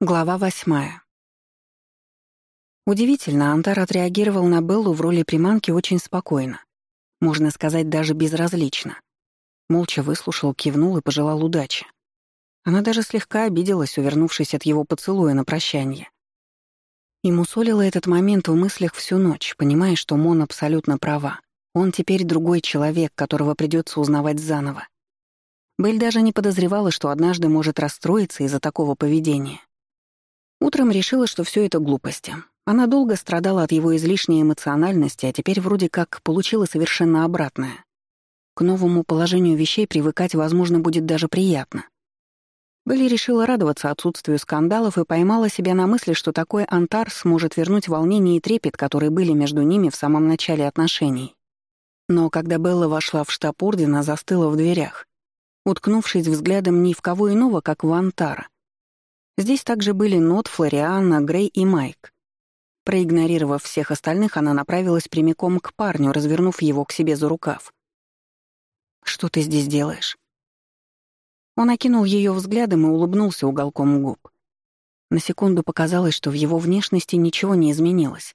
Глава восьмая. Удивительно, Антар отреагировал на Беллу в роли приманки очень спокойно. Можно сказать, даже безразлично. Молча выслушал, кивнул и пожелал удачи. Она даже слегка обиделась, увернувшись от его поцелуя на прощание. И мусолила этот момент в мыслях всю ночь, понимая, что Мон абсолютно права. Он теперь другой человек, которого придется узнавать заново. Белль даже не подозревала, что однажды может расстроиться из-за такого поведения. Утром решила, что все это глупости. Она долго страдала от его излишней эмоциональности, а теперь вроде как получила совершенно обратное. К новому положению вещей привыкать, возможно, будет даже приятно. Белли решила радоваться отсутствию скандалов и поймала себя на мысли, что такой антар сможет вернуть волнение и трепет, которые были между ними в самом начале отношений. Но когда Белла вошла в штаб Ордена, застыла в дверях, уткнувшись взглядом ни в кого иного, как в Антара, Здесь также были Нот, Флорианна, Грей и Майк. Проигнорировав всех остальных, она направилась прямиком к парню, развернув его к себе за рукав. «Что ты здесь делаешь?» Он окинул ее взглядом и улыбнулся уголком губ. На секунду показалось, что в его внешности ничего не изменилось.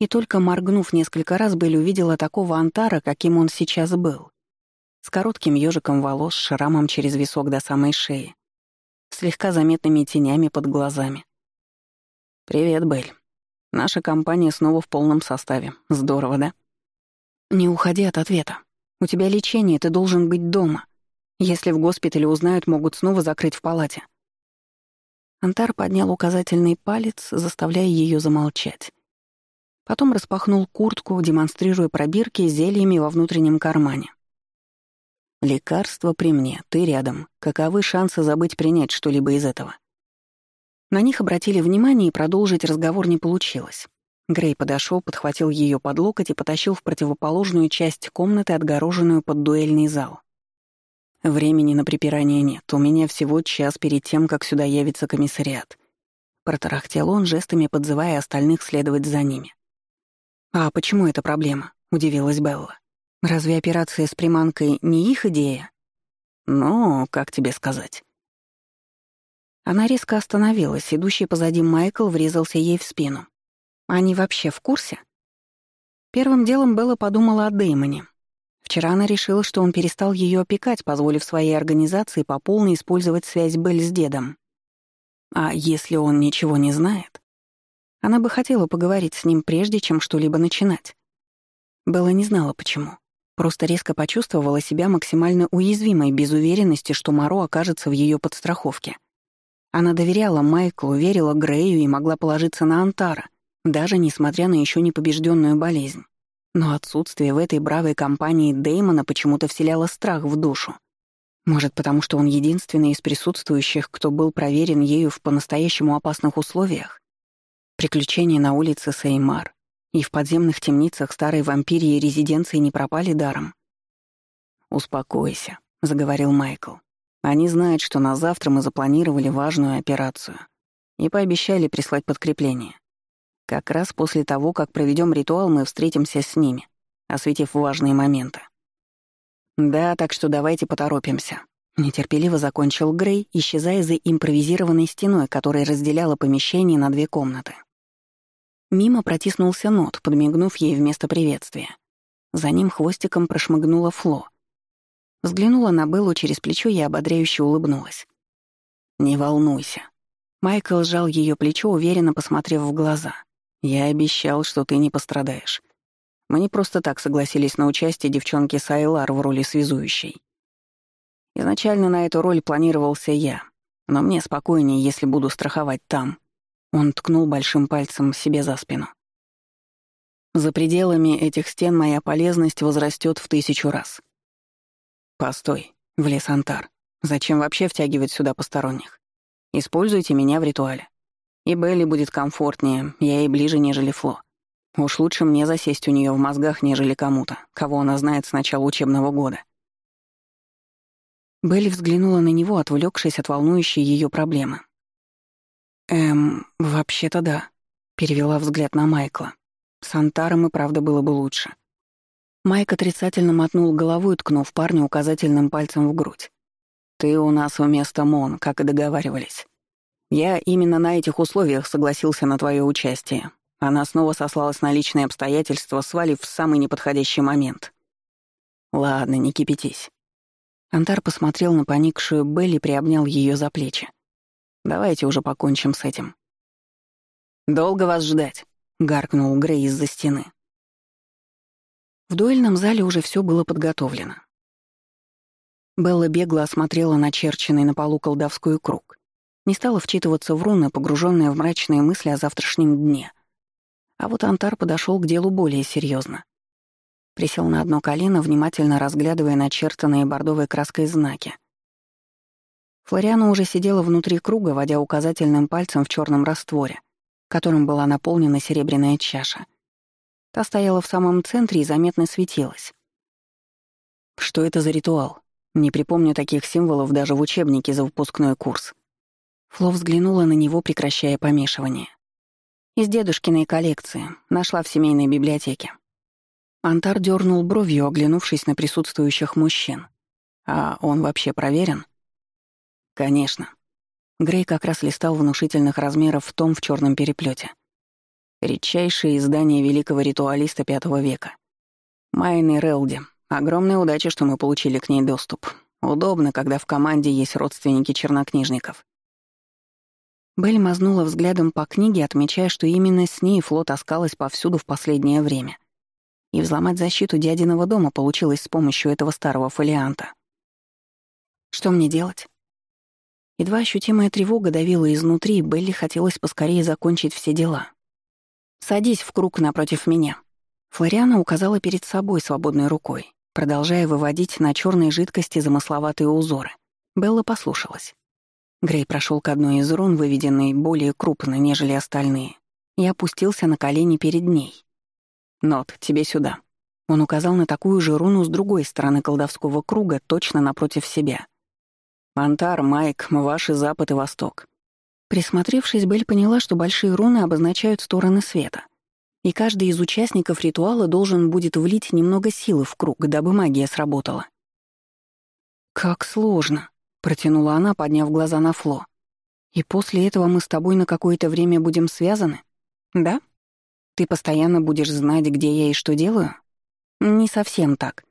И только моргнув несколько раз, Белль увидела такого антара, каким он сейчас был. С коротким ежиком волос, шрамом через висок до самой шеи, слегка заметными тенями под глазами. «Привет, Белль. Наша компания снова в полном составе. Здорово, да?» «Не уходи от ответа. У тебя лечение, ты должен быть дома. Если в госпитале узнают, могут снова закрыть в палате». Антар поднял указательный палец, заставляя ее замолчать. Потом распахнул куртку, демонстрируя пробирки зельями во внутреннем кармане. Лекарство при мне, ты рядом. Каковы шансы забыть принять что-либо из этого? На них обратили внимание, и продолжить разговор не получилось. Грей подошел, подхватил ее под локоть и потащил в противоположную часть комнаты, отгороженную под дуэльный зал. Времени на припирание нет, у меня всего час перед тем, как сюда явится комиссариат. Протарахтел он, жестами подзывая остальных следовать за ними. «А почему это проблема?» — удивилась Белла. Разве операция с приманкой не их идея? Ну, как тебе сказать? Она резко остановилась, идущий позади Майкл врезался ей в спину. Они вообще в курсе? Первым делом Белла подумала о Дэймоне. Вчера она решила, что он перестал ее опекать, позволив своей организации по полной использовать связь Белль с дедом. А если он ничего не знает? Она бы хотела поговорить с ним прежде, чем что-либо начинать. Белла не знала, почему. Просто резко почувствовала себя максимально уязвимой, без уверенности, что Маро окажется в ее подстраховке. Она доверяла Майклу, верила Грею и могла положиться на Антара, даже несмотря на еще не побежденную болезнь. Но отсутствие в этой бравой компании Дэймона почему-то вселяло страх в душу. Может, потому что он единственный из присутствующих, кто был проверен ею в по-настоящему опасных условиях? Приключения на улице Сеймар, и в подземных темницах старой вампирии резиденции не пропали даром. «Успокойся», — заговорил Майкл. «Они знают, что на завтра мы запланировали важную операцию и пообещали прислать подкрепление. Как раз после того, как проведем ритуал, мы встретимся с ними, осветив важные моменты. Да, так что давайте поторопимся. Нетерпеливо закончил Грей, исчезая за импровизированной стеной, которая разделяла помещение на две комнаты. Мимо протиснулся Нот, подмигнув ей вместо приветствия. За ним хвостиком прошмыгнула Фло. Взглянула на Беллу через плечо и ободряюще улыбнулась. «Не волнуйся». Майкл сжал ее плечо, уверенно посмотрев в глаза. «Я обещал, что ты не пострадаешь. Мы не просто так согласились на участие девчонки Сайлар в роли связующей. Изначально на эту роль планировался я, но мне спокойнее, если буду страховать там, он ткнул большим пальцем себе за спину. За пределами этих стен моя полезность возрастет в тысячу раз. Постой, влез Антар. Зачем вообще втягивать сюда посторонних? Используйте меня в ритуале. И Белли будет комфортнее, я ей ближе, нежели Фло. Уж лучше мне засесть у нее в мозгах, нежели кому-то, кого она знает с начала учебного года. Белли взглянула на него, отвлекшись от волнующей ее проблемы. «Эм, вообще-то да», — перевела взгляд на Майкла. «С Антаром и правда было бы лучше». Майк отрицательно мотнул головой, ткнув парня указательным пальцем в грудь. «Ты у нас вместо Мон, как и договаривались. Я именно на этих условиях согласился на твое участие. Она снова сослалась на личные обстоятельства, свалив в самый неподходящий момент. Ладно, не кипятись. Антар посмотрел на поникшую Белли и приобнял ее за плечи. Давайте уже покончим с этим. «Долго вас ждать?» — гаркнул Грей из-за стены. В дуэльном зале уже все было подготовлено. Белла бегло осмотрела начерченный на полу колдовской круг. Не стала вчитываться в руны, погруженная в мрачные мысли о завтрашнем дне. А вот Антар подошел к делу более серьезно. Присел на одно колено, внимательно разглядывая начертанные бордовой краской знаки. Флориана уже сидела внутри круга, водя указательным пальцем в черном растворе, которым была наполнена серебряная чаша. Та стояла в самом центре и заметно светилась. Что это за ритуал? Не припомню таких символов даже в учебнике за выпускной курс. Фло взглянула на него, прекращая помешивание. Из дедушкиной коллекции. Нашла в семейной библиотеке. Антар дернул бровью, оглянувшись на присутствующих мужчин. А он вообще проверен? Конечно. Грей как раз листал внушительных размеров в том в черном переплете. Редчайшее издание великого ритуалиста V века. Майны Релди, Огромная удача, что мы получили к ней доступ. Удобно, когда в команде есть родственники чернокнижников. Белль мазнула взглядом по книге, отмечая, что именно с ней флот таскалась повсюду в последнее время. И взломать защиту дядиного дома получилось с помощью этого старого фолианта. Что мне делать? Едва ощутимая тревога давила изнутри, Белли хотелось поскорее закончить все дела. «Садись в круг напротив меня». Флориана указала перед собой свободной рукой продолжая выводить на черной жидкости замысловатые узоры. Белла послушалась. Грей прошел к одной из рун, выведенной более крупно, нежели остальные, и опустился на колени перед ней. «Нот, тебе сюда». Он указал на такую же руну с другой стороны колдовского круга, точно напротив себя. «Антар, Майк, ваши запад и восток». Присмотревшись, Белль поняла, что большие руны обозначают стороны света и каждый из участников ритуала должен будет влить немного силы в круг, дабы магия сработала. «Как сложно», — протянула она, подняв глаза на Фло. «И после этого мы с тобой на какое-то время будем связаны? Да? Ты постоянно будешь знать, где я и что делаю? Не совсем так.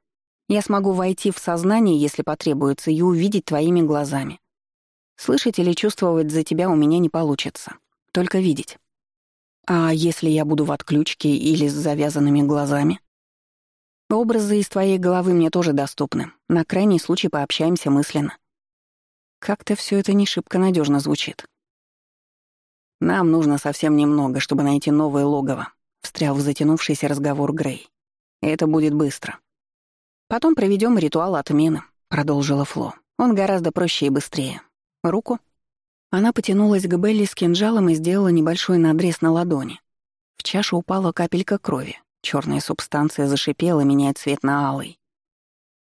Я смогу войти в сознание, если потребуется, и увидеть твоими глазами. Слышать или чувствовать за тебя у меня не получится. Только видеть. А если я буду в отключке или с завязанными глазами? Образы из твоей головы мне тоже доступны. На крайний случай пообщаемся мысленно. Как-то все это не шибко надежно звучит. Нам нужно совсем немного, чтобы найти новое логово, встрял в затянувшийся разговор Грей. Это будет быстро. Потом проведем ритуал отмены, продолжила Фло. Он гораздо проще и быстрее. Руку? Она потянулась к Белли с кинжалом и сделала небольшой надрез на ладони. В чашу упала капелька крови. Черная субстанция зашипела, меняя цвет на алый.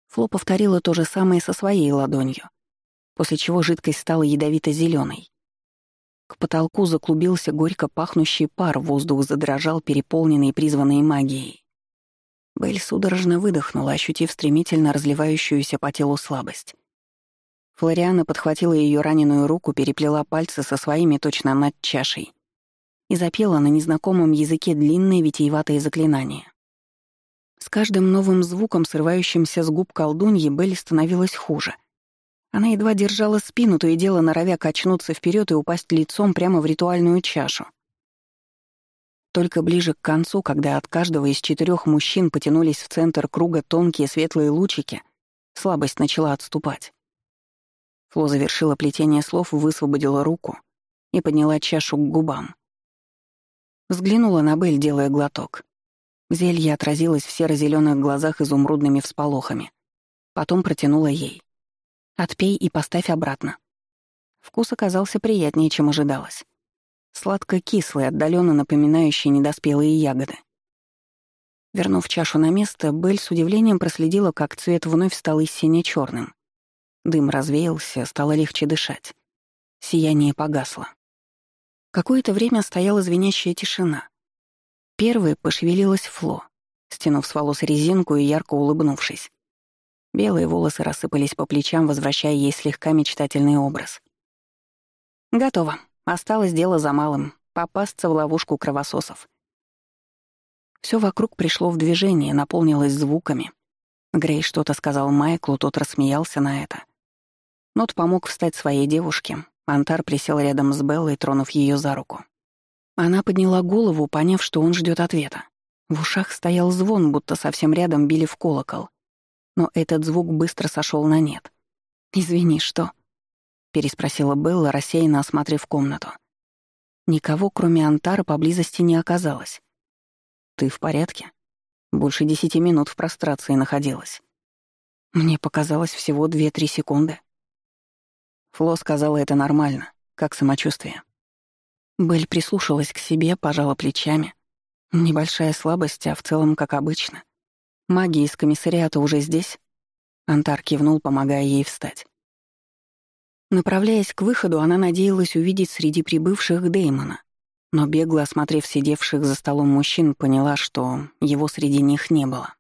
Фло повторила то же самое со своей ладонью, после чего жидкость стала ядовито зеленой К потолку заклубился горько пахнущий пар, воздух задрожал, переполненный призванной магией. Белль судорожно выдохнула, ощутив стремительно разливающуюся по телу слабость. Флориана подхватила ее раненую руку, переплела пальцы со своими точно над чашей и запела на незнакомом языке длинные витиеватые заклинания. С каждым новым звуком, срывающимся с губ колдуньи, Белли становилось хуже. Она едва держала спину, то и дело норовя качнуться вперед и упасть лицом прямо в ритуальную чашу. Только ближе к концу, когда от каждого из четырех мужчин потянулись в центр круга тонкие светлые лучики, слабость начала отступать. Фло завершила плетение слов, высвободила руку и подняла чашу к губам. Взглянула на Бель, делая глоток. Зелье отразилось в серо-зелёных глазах изумрудными всполохами. Потом протянула ей. «Отпей и поставь обратно». Вкус оказался приятнее, чем ожидалось. Сладко-кислый, отдаленно напоминающий недоспелые ягоды. Вернув чашу на место, Бель с удивлением проследила, как цвет вновь стал истинно черным. Дым развеялся, стало легче дышать. Сияние погасло. Какое-то время стояла звенящая тишина. Первой пошевелилась Фло, стянув с волос резинку и ярко улыбнувшись. Белые волосы рассыпались по плечам, возвращая ей слегка мечтательный образ. «Готово. Осталось дело за малым — попасться в ловушку кровососов. Все вокруг пришло в движение, наполнилось звуками. Грей что-то сказал Майклу, тот рассмеялся на это. Нот помог встать своей девушке. Антар присел рядом с Беллой, тронув ее за руку. Она подняла голову, поняв, что он ждет ответа. В ушах стоял звон, будто совсем рядом били в колокол. Но этот звук быстро сошел на нет. «Извини, что?» — переспросила Белла, рассеянно осмотрев комнату. Никого, кроме Антара, поблизости не оказалось. «Ты в порядке?» Больше десяти минут в прострации находилась. Мне показалось всего две-три секунды. Фло сказала это нормально, как самочувствие. Белль прислушалась к себе, пожала плечами. Небольшая слабость, а в целом как обычно. Маги из комиссариата уже здесь? Антар кивнул, помогая ей встать. Направляясь к выходу, она надеялась увидеть среди прибывших Деймона, но бегло осмотрев сидевших за столом мужчин, поняла, что его среди них не было.